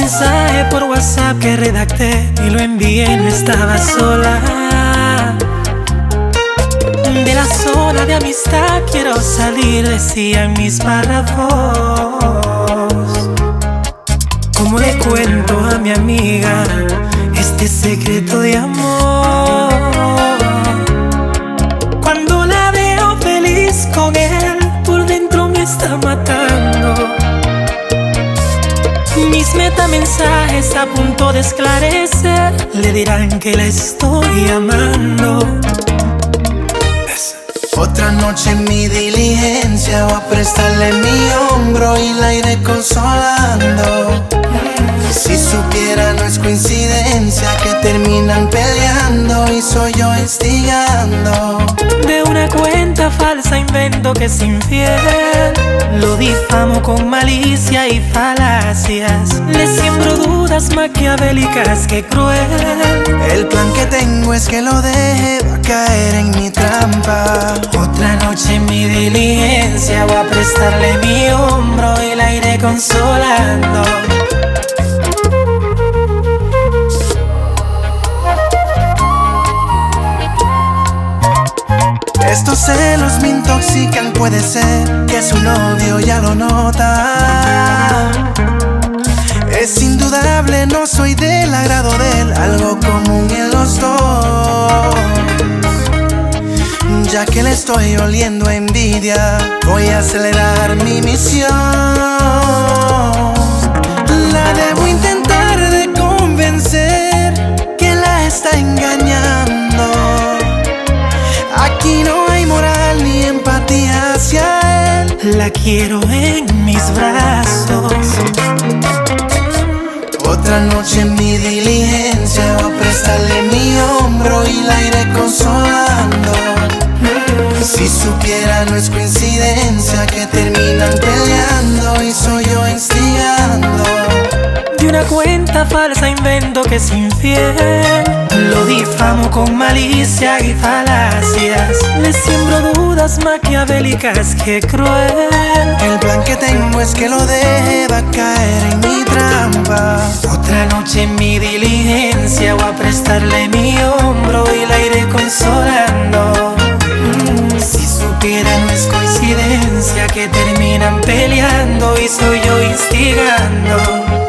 Mensaje por WhatsApp que redacté y lo envié no estaba sola. De la zona de amistad quiero salir, decían mis párrafos. Como le cuento a mi amiga este secreto de amor? Mis metamensajes a punto de esclarecer le dirán que la estoy amando. Otra noche en mi diligencia voy a prestarle mi hombro y la iré consolando. Si supiera no es coincidencia que terminan peleando y soy yo instigando. Falsa invento que es infiel. Lo difamo con malicia y falacias. Le siembro dudas maquiavélicas que cruel. El plan que tengo es que lo deje, va a caer en mi trampa. Otra noche en mi diligencia voy a prestarle mi hombro y la iré consolando. Celos me intoxican, puede ser que su novio ya lo nota. Es indudable, no soy del agrado de él, algo común en los dos. Ya que le estoy oliendo envidia, voy a acelerar mi misión. La quiero en mis brazos. Otra noche en mi diligencia voy a prestarle mi hombro y la iré consolando. Si supiera no es coincidencia que terminan peleando una cuenta falsa invento que es infiel. Lo difamo con malicia y falacias. Le siembro dudas maquiavélicas que cruel. El plan que tengo es que lo deje, va a caer en mi trampa. Otra noche en mi diligencia voy a prestarle mi hombro y la iré consolando. Mm, Si supiera no es coincidencia que terminan peleando y soy yo instigando.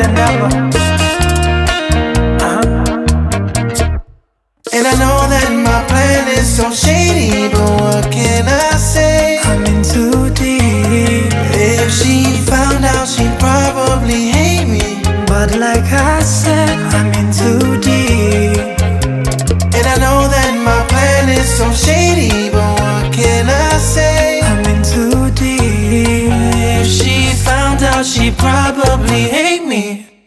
Than never. Uh-huh. And I know that my plan is so shady, but what can I say? I'm in too deep, If she found out, she'd probably hate me. but like I said, I'm in too deep. And I know that my plan is so shady, probably hate me.